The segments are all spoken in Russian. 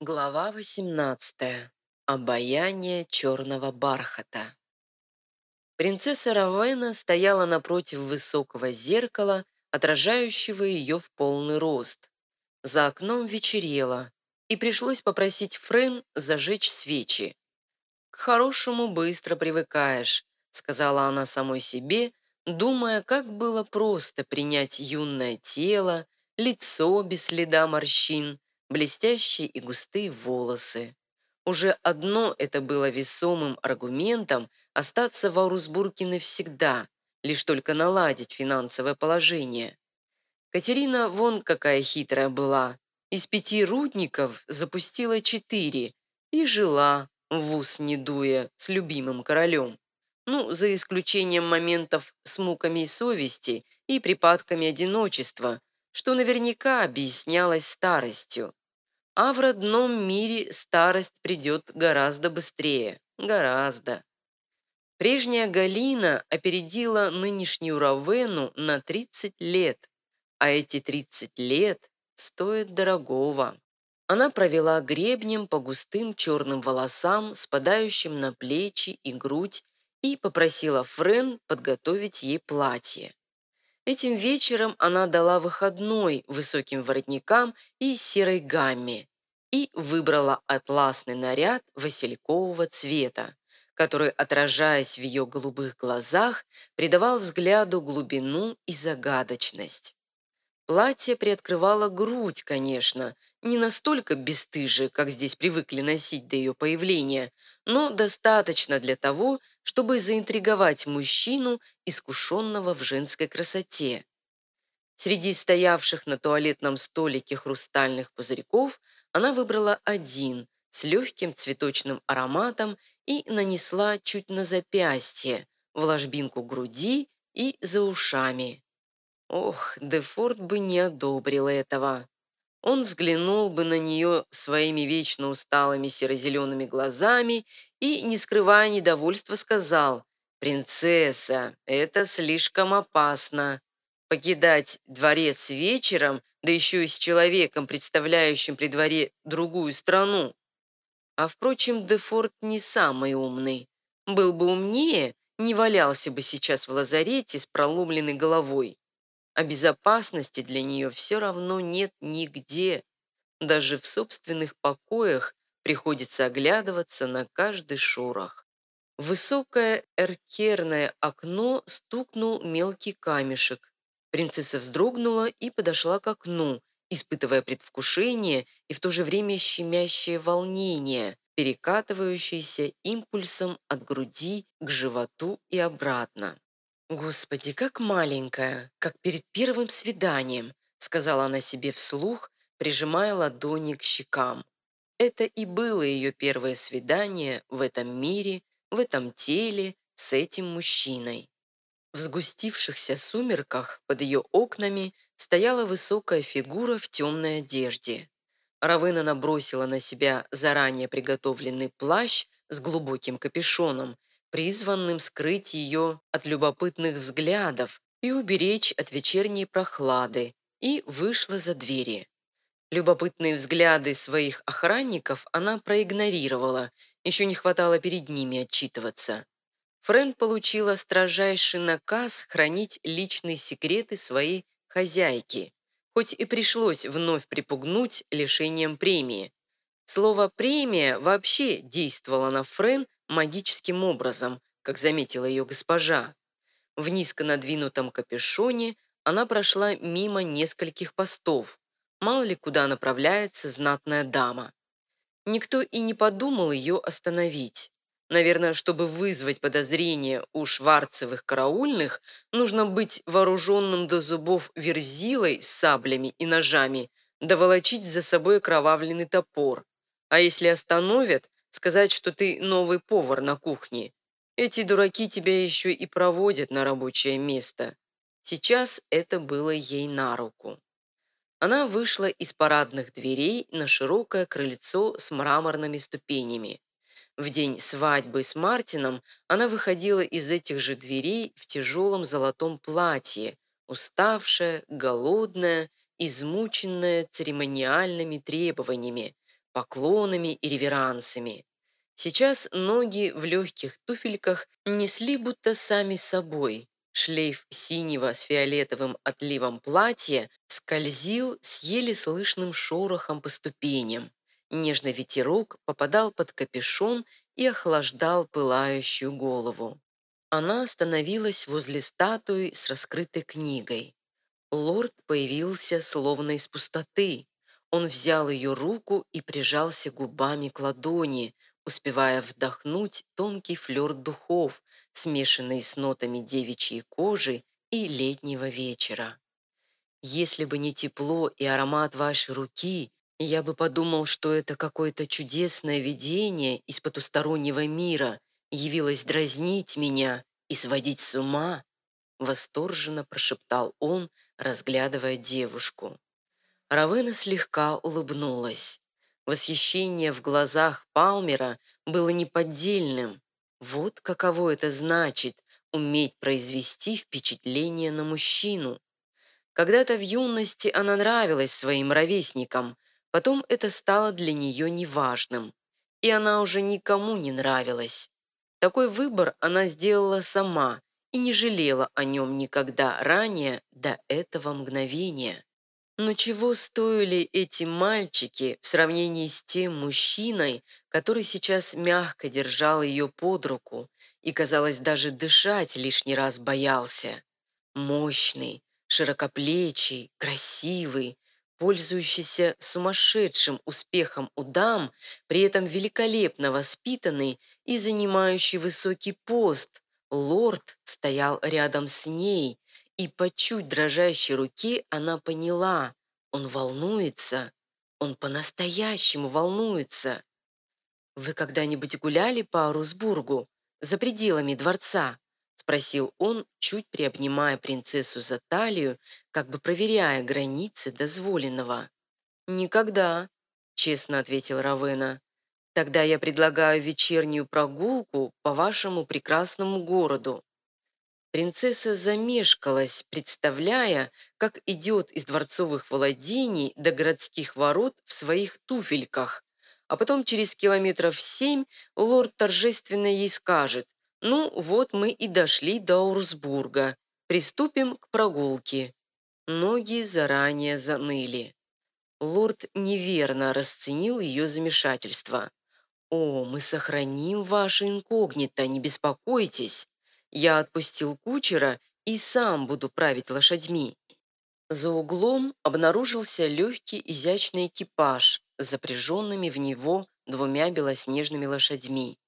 Глава 18. Обаяние черного бархата. Принцесса Равена стояла напротив высокого зеркала, отражающего ее в полный рост. За окном вечерело, и пришлось попросить Френ зажечь свечи. «К хорошему быстро привыкаешь», — сказала она самой себе, думая, как было просто принять юное тело, лицо без следа морщин, блестящие и густые волосы. Уже одно это было весомым аргументом остаться в Аурусбурге навсегда, лишь только наладить финансовое положение. Катерина вон какая хитрая была. Из пяти рудников запустила четыре и жила, в ус не дуя, с любимым королем. Ну, за исключением моментов с муками совести и припадками одиночества, что наверняка объяснялось старостью. А в родном мире старость придет гораздо быстрее. Гораздо. Прежняя Галина опередила нынешнюю Равену на 30 лет, а эти 30 лет стоят дорогого. Она провела гребнем по густым черным волосам, спадающим на плечи и грудь, и попросила Френ подготовить ей платье. Этим вечером она дала выходной высоким воротникам и серой гамме и выбрала атласный наряд василькового цвета, который, отражаясь в ее голубых глазах, придавал взгляду глубину и загадочность. Платье приоткрывало грудь, конечно, не настолько бесстыже, как здесь привыкли носить до ее появления, но достаточно для того, чтобы заинтриговать мужчину, искушенного в женской красоте. Среди стоявших на туалетном столике хрустальных пузырьков она выбрала один с легким цветочным ароматом и нанесла чуть на запястье, в ложбинку груди и за ушами. Ох, Дефорт бы не одобрил этого. Он взглянул бы на нее своими вечно усталыми серо-зелеными глазами и, не скрывая недовольства, сказал, «Принцесса, это слишком опасно. Покидать дворец вечером, да еще и с человеком, представляющим при дворе другую страну. А, впрочем, Дефорт не самый умный. Был бы умнее, не валялся бы сейчас в лазарете с проломленной головой а безопасности для нее все равно нет нигде. Даже в собственных покоях приходится оглядываться на каждый шорох. высокое эркерное окно стукнул мелкий камешек. Принцесса вздрогнула и подошла к окну, испытывая предвкушение и в то же время щемящее волнение, перекатывающееся импульсом от груди к животу и обратно. «Господи, как маленькая, как перед первым свиданием», сказала она себе вслух, прижимая ладони к щекам. Это и было ее первое свидание в этом мире, в этом теле, с этим мужчиной. В сгустившихся сумерках под ее окнами стояла высокая фигура в темной одежде. Равена набросила на себя заранее приготовленный плащ с глубоким капюшоном призванным скрыть ее от любопытных взглядов и уберечь от вечерней прохлады, и вышла за двери. Любопытные взгляды своих охранников она проигнорировала, еще не хватало перед ними отчитываться. Френ получила строжайший наказ хранить личные секреты своей хозяйки, хоть и пришлось вновь припугнуть лишением премии. Слово «премия» вообще действовало на Френ магическим образом, как заметила ее госпожа. В низко надвинутом капюшоне она прошла мимо нескольких постов. Мало ли куда направляется знатная дама. Никто и не подумал ее остановить. Наверное, чтобы вызвать подозрение у шварцевых караульных, нужно быть вооруженным до зубов верзилой саблями и ножами, доволочить за собой кровавленный топор. А если остановят, сказать, что ты новый повар на кухне. Эти дураки тебя еще и проводят на рабочее место. Сейчас это было ей на руку. Она вышла из парадных дверей на широкое крыльцо с мраморными ступенями. В день свадьбы с Мартином она выходила из этих же дверей в тяжелом золотом платье, уставшая, голодная, измученная церемониальными требованиями, поклонами и реверансами. Сейчас ноги в легких туфельках несли будто сами собой. Шлейф синего с фиолетовым отливом платья скользил с еле слышным шорохом по ступеням. Нежный ветерок попадал под капюшон и охлаждал пылающую голову. Она остановилась возле статуи с раскрытой книгой. Лорд появился словно из пустоты. Он взял ее руку и прижался губами к ладони, успевая вдохнуть тонкий флер духов, смешанный с нотами девичьей кожи и летнего вечера. «Если бы не тепло и аромат вашей руки, я бы подумал, что это какое-то чудесное видение из потустороннего мира явилось дразнить меня и сводить с ума», восторженно прошептал он, разглядывая девушку. Равена слегка улыбнулась. Восхищение в глазах Палмера было неподдельным. Вот каково это значит – уметь произвести впечатление на мужчину. Когда-то в юности она нравилась своим ровесникам, потом это стало для нее неважным, и она уже никому не нравилась. Такой выбор она сделала сама и не жалела о нем никогда ранее до этого мгновения. Но чего стоили эти мальчики в сравнении с тем мужчиной, который сейчас мягко держал ее под руку и, казалось, даже дышать лишний раз боялся? Мощный, широкоплечий, красивый, пользующийся сумасшедшим успехом у дам, при этом великолепно воспитанный и занимающий высокий пост, лорд стоял рядом с ней, и по чуть дрожащей руке она поняла, он волнуется, он по-настоящему волнуется. «Вы когда-нибудь гуляли по Русбургу, за пределами дворца?» спросил он, чуть приобнимая принцессу за талию, как бы проверяя границы дозволенного. «Никогда», — честно ответил Равена. «Тогда я предлагаю вечернюю прогулку по вашему прекрасному городу. Принцесса замешкалась, представляя, как идет из дворцовых владений до городских ворот в своих туфельках, а потом через километров семь лорд торжественно ей скажет «Ну, вот мы и дошли до Урсбурга. Приступим к прогулке». Ноги заранее заныли. Лорд неверно расценил ее замешательство. «О, мы сохраним ваше инкогнито, не беспокойтесь. Я отпустил кучера и сам буду править лошадьми. За углом обнаружился легкий изящный экипаж с запряженными в него двумя белоснежными лошадьми.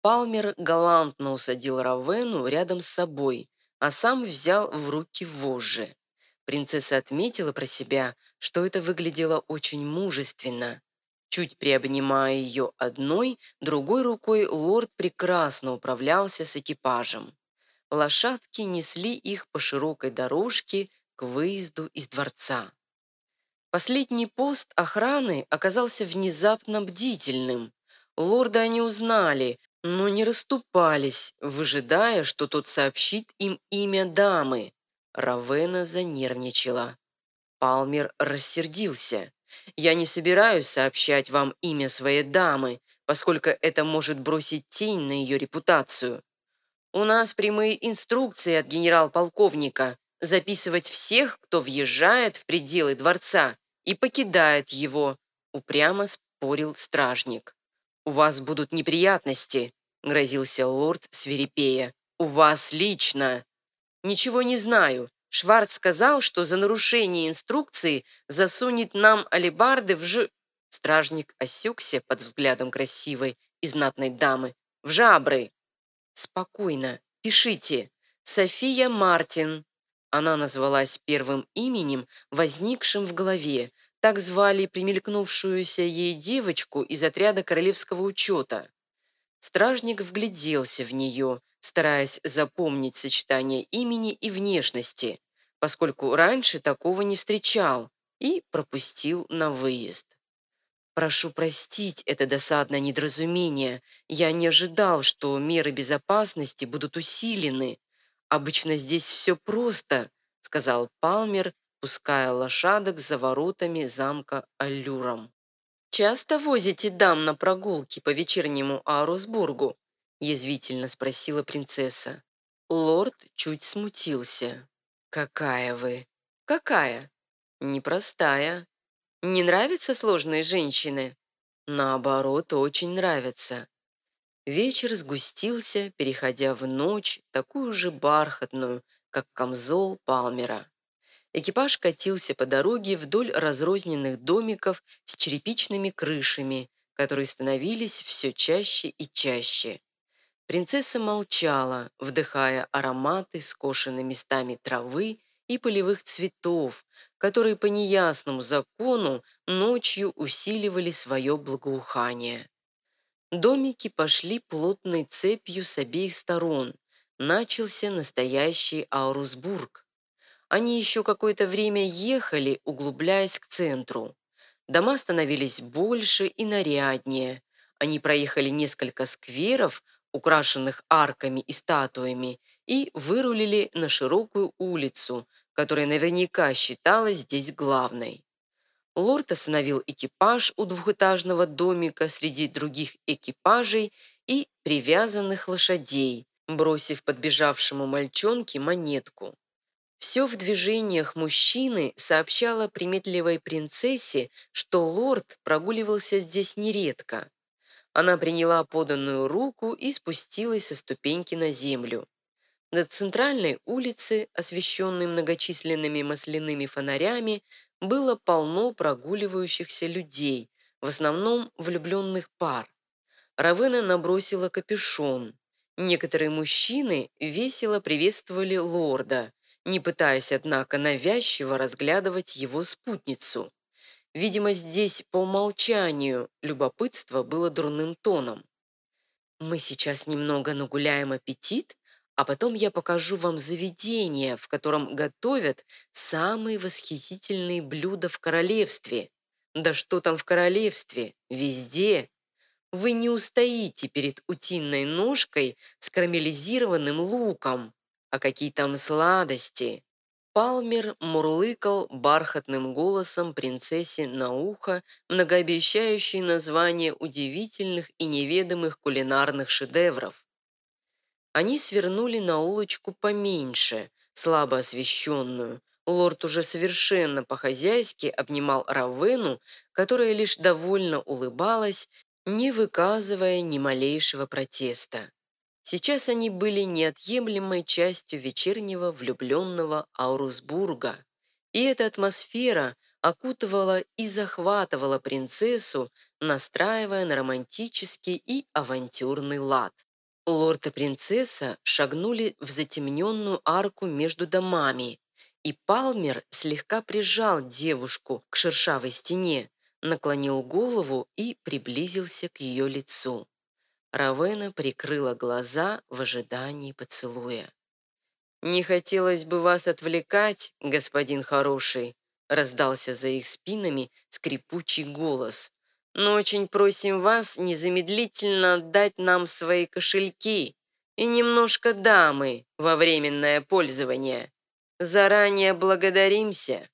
Палмер галантно усадил Равену рядом с собой, а сам взял в руки вожжи. Принцесса отметила про себя, что это выглядело очень мужественно. Чуть приобнимая ее одной, другой рукой лорд прекрасно управлялся с экипажем. Лошадки несли их по широкой дорожке к выезду из дворца. Последний пост охраны оказался внезапно бдительным. Лорда они узнали, но не расступались, выжидая, что тот сообщит им имя дамы. Равена занервничала. Палмер рассердился. Я не собираюсь сообщать вам имя своей дамы, поскольку это может бросить тень на ее репутацию. У нас прямые инструкции от генерал-полковника записывать всех, кто въезжает в пределы дворца и покидает его, упрямо спорил стражник. «У вас будут неприятности», — грозился лорд свирепея. «У вас лично». «Ничего не знаю. Шварц сказал, что за нарушение инструкции засунет нам алебарды в ж...» Стражник осекся под взглядом красивой и знатной дамы. «В жабры!» «Спокойно. Пишите. София Мартин». Она назвалась первым именем, возникшим в голове. Так звали примелькнувшуюся ей девочку из отряда королевского учета. Стражник вгляделся в нее, стараясь запомнить сочетание имени и внешности, поскольку раньше такого не встречал, и пропустил на выезд. «Прошу простить это досадное недоразумение. Я не ожидал, что меры безопасности будут усилены. Обычно здесь все просто», — сказал Палмер, пуская лошадок за воротами замка Аллюром. часто возите дам на прогулки по вечернему Арусбургу?» язвительно спросила принцесса. Лорд чуть смутился. «Какая вы? Какая? Непростая. Не нравятся сложные женщины?» «Наоборот, очень нравятся». Вечер сгустился, переходя в ночь, такую же бархатную, как камзол Палмера. Экипаж катился по дороге вдоль разрозненных домиков с черепичными крышами, которые становились все чаще и чаще. Принцесса молчала, вдыхая ароматы скошенной местами травы и полевых цветов, которые по неясному закону ночью усиливали свое благоухание. Домики пошли плотной цепью с обеих сторон. Начался настоящий Аурусбург. Они еще какое-то время ехали, углубляясь к центру. Дома становились больше и наряднее. Они проехали несколько скверов, украшенных арками и статуями, и вырулили на широкую улицу, которая наверняка считалась здесь главной. Лорд остановил экипаж у двухэтажного домика среди других экипажей и привязанных лошадей, бросив подбежавшему мальчонке монетку. Все в движениях мужчины сообщало приметливой принцессе, что лорд прогуливался здесь нередко. Она приняла поданную руку и спустилась со ступеньки на землю. На центральной улице, освещенной многочисленными масляными фонарями, было полно прогуливающихся людей, в основном влюбленных пар. Равена набросила капюшон. Некоторые мужчины весело приветствовали лорда, не пытаясь, однако, навязчиво разглядывать его спутницу. Видимо, здесь по умолчанию любопытство было дурным тоном. «Мы сейчас немного нагуляем аппетит, а потом я покажу вам заведение, в котором готовят самые восхитительные блюда в королевстве. Да что там в королевстве? Везде. Вы не устоите перед утиной ножкой с карамелизированным луком. А какие там сладости! Палмер мурлыкал бархатным голосом принцессе на ухо многообещающие названия удивительных и неведомых кулинарных шедевров. Они свернули на улочку поменьше, слабо освещенную. Лорд уже совершенно по-хозяйски обнимал Равену, которая лишь довольно улыбалась, не выказывая ни малейшего протеста. Сейчас они были неотъемлемой частью вечернего влюбленного Аурусбурга, и эта атмосфера окутывала и захватывала принцессу, настраивая на романтический и авантюрный лад. Лорд и принцесса шагнули в затемненную арку между домами, и Палмер слегка прижал девушку к шершавой стене, наклонил голову и приблизился к ее лицу. Равена прикрыла глаза в ожидании поцелуя. «Не хотелось бы вас отвлекать, господин хороший», раздался за их спинами скрипучий голос. «Но очень просим вас незамедлительно отдать нам свои кошельки и немножко дамы во временное пользование. Заранее благодаримся».